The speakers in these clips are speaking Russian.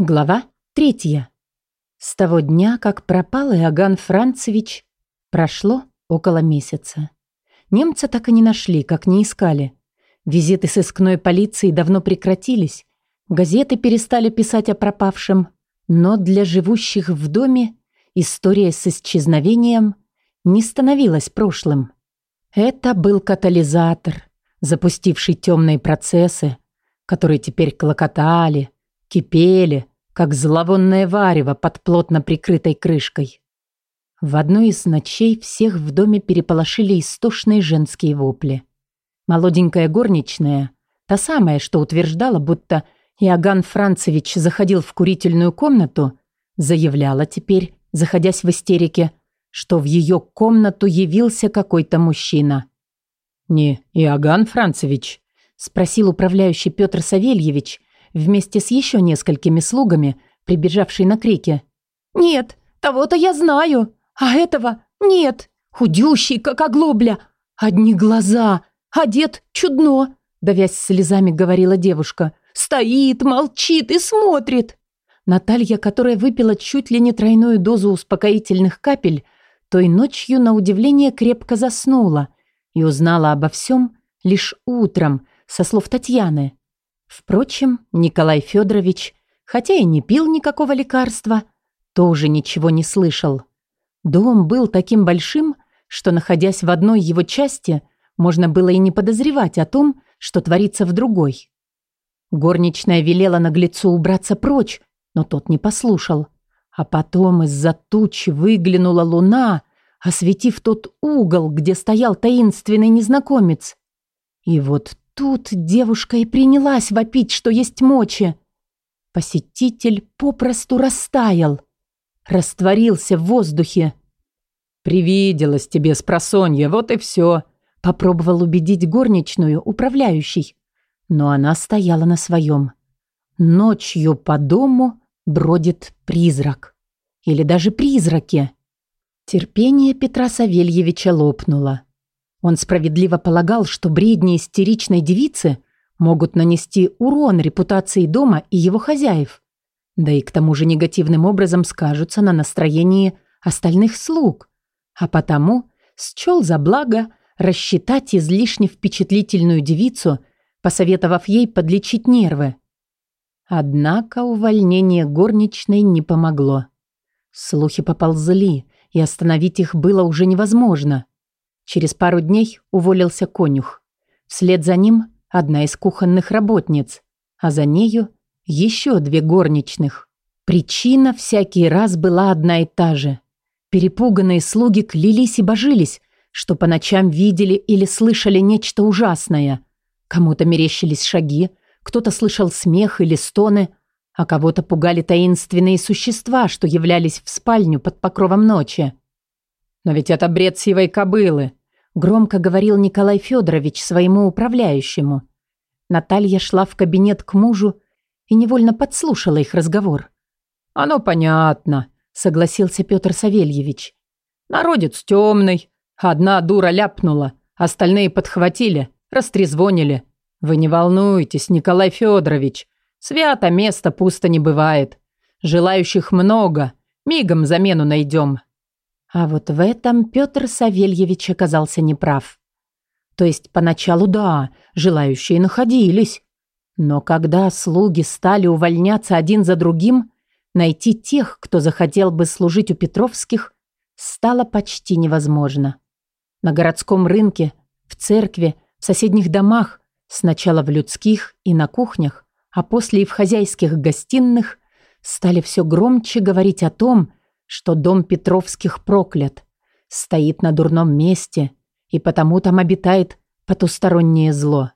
Глава третья. С того дня, как пропал Иоганн Францевич, прошло около месяца. Немца так и не нашли, как не искали. Визиты сыскной полиции давно прекратились, газеты перестали писать о пропавшем, но для живущих в доме история с исчезновением не становилась прошлым. Это был катализатор, запустивший темные процессы, которые теперь клокотали, кипели, как зловонное варево под плотно прикрытой крышкой. В одну из ночей всех в доме переполошили истошные женские вопли. Молоденькая горничная, та самая, что утверждала, будто Иоганн Францевич заходил в курительную комнату, заявляла теперь, заходясь в истерике, что в ее комнату явился какой-то мужчина. «Не Иоганн Францевич?» – спросил управляющий Петр Савельевич, вместе с еще несколькими слугами, прибежавший на крики. «Нет, того-то я знаю, а этого нет. Худющий, как оглобля. Одни глаза, одет чудно», давясь слезами, говорила девушка. «Стоит, молчит и смотрит». Наталья, которая выпила чуть ли не тройную дозу успокоительных капель, той ночью, на удивление, крепко заснула и узнала обо всем лишь утром, со слов Татьяны. Впрочем, Николай Федорович, хотя и не пил никакого лекарства, тоже ничего не слышал. Дом был таким большим, что, находясь в одной его части, можно было и не подозревать о том, что творится в другой. Горничная велела наглецу убраться прочь, но тот не послушал. А потом из-за туч выглянула луна, осветив тот угол, где стоял таинственный незнакомец. И вот Тут девушка и принялась вопить, что есть мочи. Посетитель попросту растаял, растворился в воздухе. «Привиделось тебе с просонья, вот и все», — попробовал убедить горничную, управляющий. Но она стояла на своем. Ночью по дому бродит призрак. Или даже призраки. Терпение Петра Савельевича лопнуло. Он справедливо полагал, что бредни истеричной девицы могут нанести урон репутации дома и его хозяев. Да и к тому же негативным образом скажутся на настроении остальных слуг. А потому счел за благо рассчитать излишне впечатлительную девицу, посоветовав ей подлечить нервы. Однако увольнение горничной не помогло. Слухи поползли, и остановить их было уже невозможно. Через пару дней уволился конюх. Вслед за ним одна из кухонных работниц, а за нею еще две горничных. Причина всякий раз была одна и та же. Перепуганные слуги клялись и божились, что по ночам видели или слышали нечто ужасное. Кому-то мерещились шаги, кто-то слышал смех или стоны, а кого-то пугали таинственные существа, что являлись в спальню под покровом ночи. «Но ведь это бред сивой кобылы», Громко говорил Николай Федорович своему управляющему. Наталья шла в кабинет к мужу и невольно подслушала их разговор. «Оно понятно», — согласился Петр Савельевич. «Народец темный. Одна дура ляпнула, остальные подхватили, растрезвонили. Вы не волнуйтесь, Николай Федорович. Свято место пусто не бывает. Желающих много. Мигом замену найдем. А вот в этом Петр Савельевич оказался неправ. То есть поначалу да, желающие находились. Но когда слуги стали увольняться один за другим, найти тех, кто захотел бы служить у Петровских, стало почти невозможно. На городском рынке, в церкви, в соседних домах, сначала в людских и на кухнях, а после и в хозяйских гостиных, стали все громче говорить о том, что дом Петровских проклят, стоит на дурном месте, и потому там обитает потустороннее зло.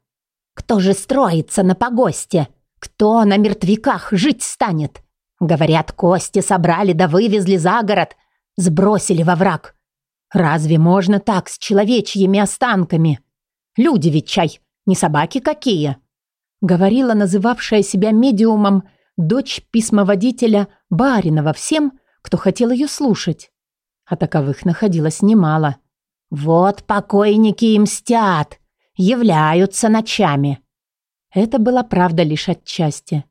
«Кто же строится на погосте? Кто на мертвяках жить станет? Говорят, кости собрали да вывезли за город, сбросили во враг. Разве можно так с человечьими останками? Люди ведь чай, не собаки какие!» Говорила называвшая себя медиумом дочь письмоводителя Баринова всем, кто хотел ее слушать. А таковых находилось немало. «Вот покойники и мстят, являются ночами». Это была правда лишь отчасти.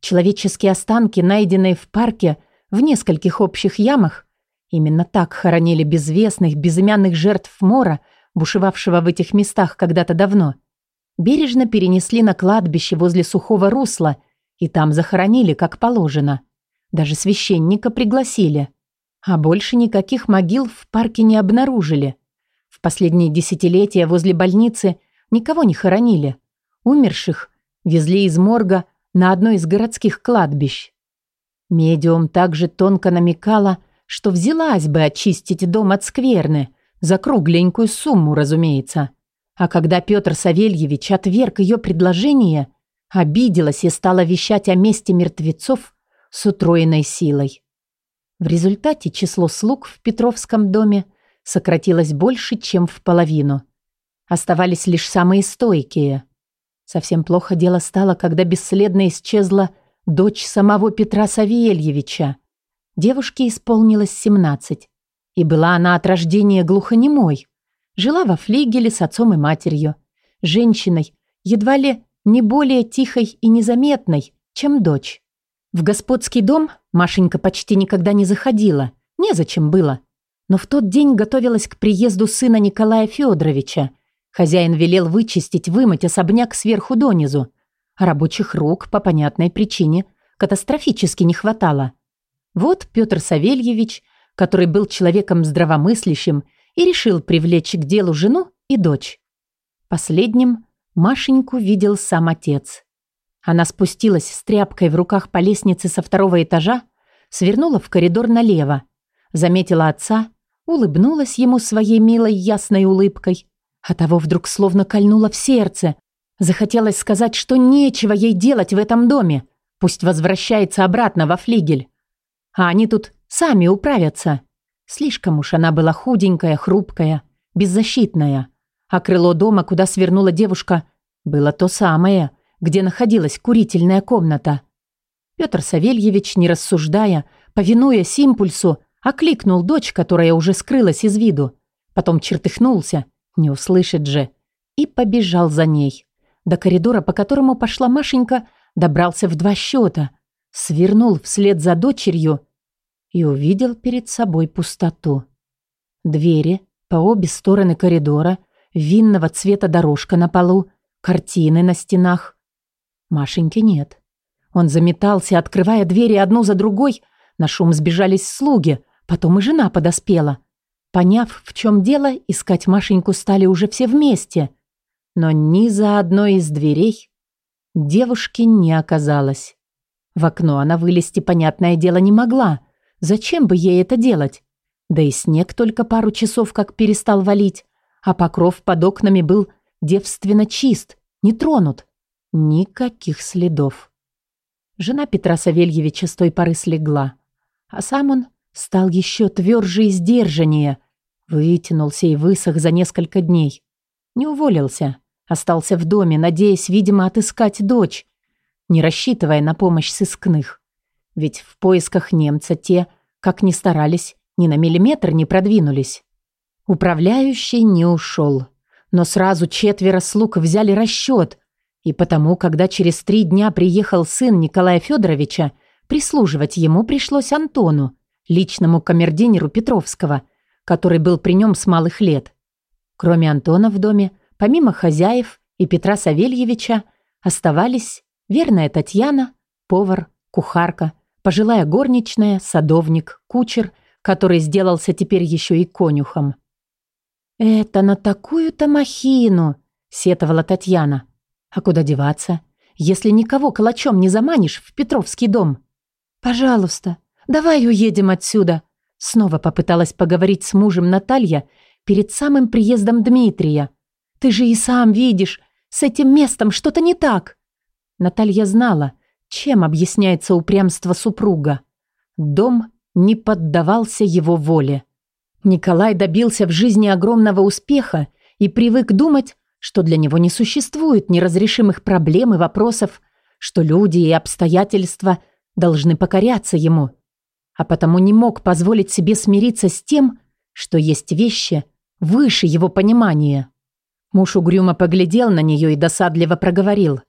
Человеческие останки, найденные в парке в нескольких общих ямах, именно так хоронили безвестных, безымянных жертв мора, бушевавшего в этих местах когда-то давно, бережно перенесли на кладбище возле сухого русла и там захоронили, как положено. Даже священника пригласили. А больше никаких могил в парке не обнаружили. В последние десятилетия возле больницы никого не хоронили. Умерших везли из морга на одно из городских кладбищ. Медиум также тонко намекала, что взялась бы очистить дом от скверны, за кругленькую сумму, разумеется. А когда Петр Савельевич отверг ее предложение, обиделась и стала вещать о месте мертвецов с утроенной силой. В результате число слуг в Петровском доме сократилось больше, чем в половину. Оставались лишь самые стойкие – Совсем плохо дело стало, когда бесследно исчезла дочь самого Петра Савельевича. Девушке исполнилось 17, и была она от рождения глухонемой. Жила во флигеле с отцом и матерью, женщиной, едва ли не более тихой и незаметной, чем дочь. В господский дом Машенька почти никогда не заходила, незачем было. Но в тот день готовилась к приезду сына Николая Федоровича – Хозяин велел вычистить, вымыть особняк сверху донизу. А рабочих рук, по понятной причине, катастрофически не хватало. Вот Петр Савельевич, который был человеком здравомыслящим и решил привлечь к делу жену и дочь. Последним Машеньку видел сам отец. Она спустилась с тряпкой в руках по лестнице со второго этажа, свернула в коридор налево, заметила отца, улыбнулась ему своей милой ясной улыбкой а того вдруг словно кольнуло в сердце. Захотелось сказать, что нечего ей делать в этом доме. Пусть возвращается обратно во флигель. А они тут сами управятся. Слишком уж она была худенькая, хрупкая, беззащитная. А крыло дома, куда свернула девушка, было то самое, где находилась курительная комната. Петр Савельевич, не рассуждая, повинуясь импульсу, окликнул дочь, которая уже скрылась из виду. Потом чертыхнулся не услышит же. И побежал за ней. До коридора, по которому пошла Машенька, добрался в два счета, свернул вслед за дочерью и увидел перед собой пустоту. Двери по обе стороны коридора, винного цвета дорожка на полу, картины на стенах. Машеньки нет. Он заметался, открывая двери одну за другой. На шум сбежались слуги, потом и жена подоспела. Поняв, в чем дело, искать Машеньку стали уже все вместе. Но ни за одной из дверей девушки не оказалось. В окно она вылезти, понятное дело, не могла. Зачем бы ей это делать? Да и снег только пару часов как перестал валить, а покров под окнами был девственно чист, не тронут. Никаких следов. Жена Петра Савельевича с той поры слегла, а сам он стал еще тверже и сдержаннее, Вытянулся и высох за несколько дней. Не уволился. Остался в доме, надеясь, видимо, отыскать дочь, не рассчитывая на помощь сыскных. Ведь в поисках немца те, как ни старались, ни на миллиметр не продвинулись. Управляющий не ушел. Но сразу четверо слуг взяли расчет. И потому, когда через три дня приехал сын Николая Федоровича, прислуживать ему пришлось Антону, личному камердинеру Петровского – который был при нем с малых лет. Кроме Антона в доме, помимо хозяев и Петра Савельевича, оставались верная Татьяна, повар, кухарка, пожилая горничная, садовник, кучер, который сделался теперь еще и конюхом. «Это на такую-то махину!» — сетовала Татьяна. «А куда деваться, если никого калачом не заманишь в Петровский дом?» «Пожалуйста, давай уедем отсюда!» Снова попыталась поговорить с мужем Наталья перед самым приездом Дмитрия. «Ты же и сам видишь, с этим местом что-то не так!» Наталья знала, чем объясняется упрямство супруга. Дом не поддавался его воле. Николай добился в жизни огромного успеха и привык думать, что для него не существует неразрешимых проблем и вопросов, что люди и обстоятельства должны покоряться ему – а потому не мог позволить себе смириться с тем, что есть вещи выше его понимания. Муж угрюмо поглядел на нее и досадливо проговорил.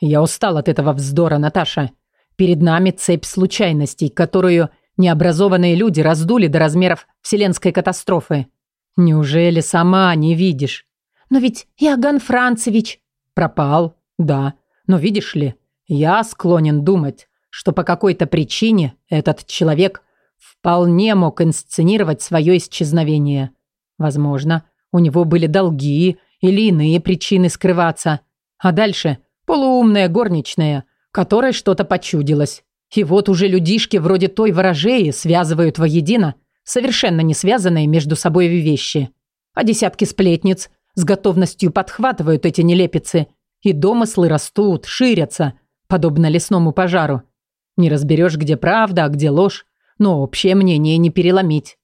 «Я устал от этого вздора, Наташа. Перед нами цепь случайностей, которую необразованные люди раздули до размеров вселенской катастрофы. Неужели сама не видишь? Но ведь Иоганн Францевич... Пропал, да. Но видишь ли, я склонен думать, что по какой-то причине этот человек вполне мог инсценировать свое исчезновение. Возможно, у него были долги или иные причины скрываться. А дальше полуумная горничная, которой что-то почудилось. И вот уже людишки вроде той ворожеи связывают воедино совершенно не связанные между собой вещи. А десятки сплетниц с готовностью подхватывают эти нелепицы, и домыслы растут, ширятся, подобно лесному пожару. Не разберешь, где правда, а где ложь, но общее мнение не переломить.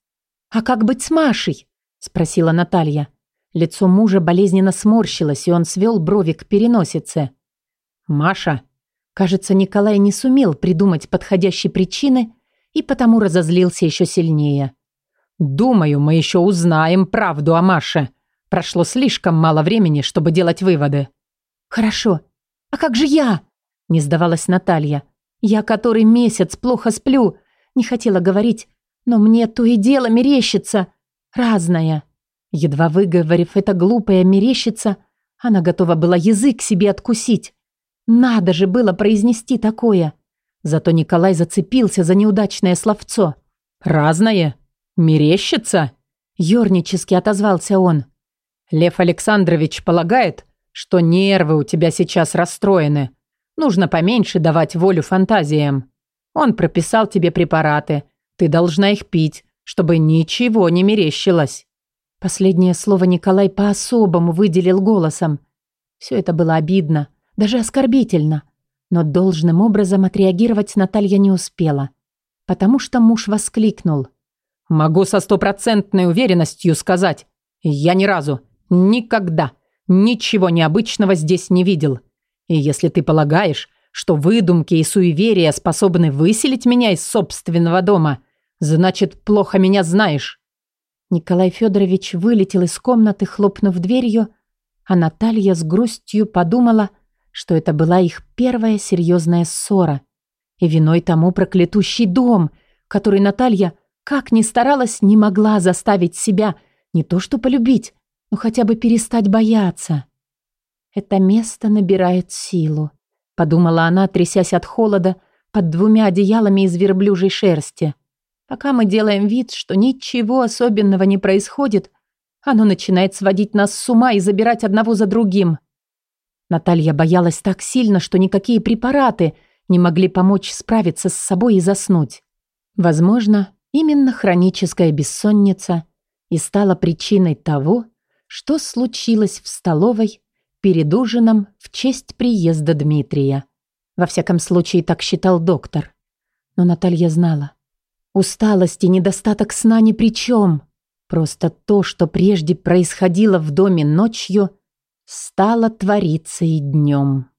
«А как быть с Машей?» – спросила Наталья. Лицо мужа болезненно сморщилось, и он свел брови к переносице. «Маша?» Кажется, Николай не сумел придумать подходящей причины и потому разозлился еще сильнее. «Думаю, мы еще узнаем правду о Маше. Прошло слишком мало времени, чтобы делать выводы». «Хорошо. А как же я?» – не сдавалась Наталья. «Я который месяц плохо сплю. Не хотела говорить, но мне то и дело мерещится. Разное». Едва выговорив это глупое мерещится, она готова была язык себе откусить. Надо же было произнести такое. Зато Николай зацепился за неудачное словцо. «Разное? Мерещится?» Ёрнически отозвался он. «Лев Александрович полагает, что нервы у тебя сейчас расстроены. Нужно поменьше давать волю фантазиям. Он прописал тебе препараты. Ты должна их пить, чтобы ничего не мерещилось». Последнее слово Николай по-особому выделил голосом. Все это было обидно, даже оскорбительно. Но должным образом отреагировать Наталья не успела, потому что муж воскликнул. «Могу со стопроцентной уверенностью сказать, я ни разу, никогда, ничего необычного здесь не видел. И если ты полагаешь, что выдумки и суеверия способны выселить меня из собственного дома, значит, плохо меня знаешь». Николай Федорович вылетел из комнаты, хлопнув дверью, а Наталья с грустью подумала, что это была их первая серьезная ссора. И виной тому проклятущий дом, который Наталья, как ни старалась, не могла заставить себя не то что полюбить, но хотя бы перестать бояться. «Это место набирает силу», — подумала она, трясясь от холода под двумя одеялами из верблюжьей шерсти. «Пока мы делаем вид, что ничего особенного не происходит, оно начинает сводить нас с ума и забирать одного за другим. Наталья боялась так сильно, что никакие препараты не могли помочь справиться с собой и заснуть. Возможно, именно хроническая бессонница и стала причиной того, что случилось в столовой перед ужином в честь приезда Дмитрия. Во всяком случае, так считал доктор. Но Наталья знала. Усталость и недостаток сна ни при чем. Просто то, что прежде происходило в доме ночью – стало твориться и днем.